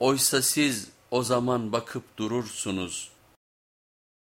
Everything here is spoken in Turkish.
Oysa siz o zaman bakıp durursunuz.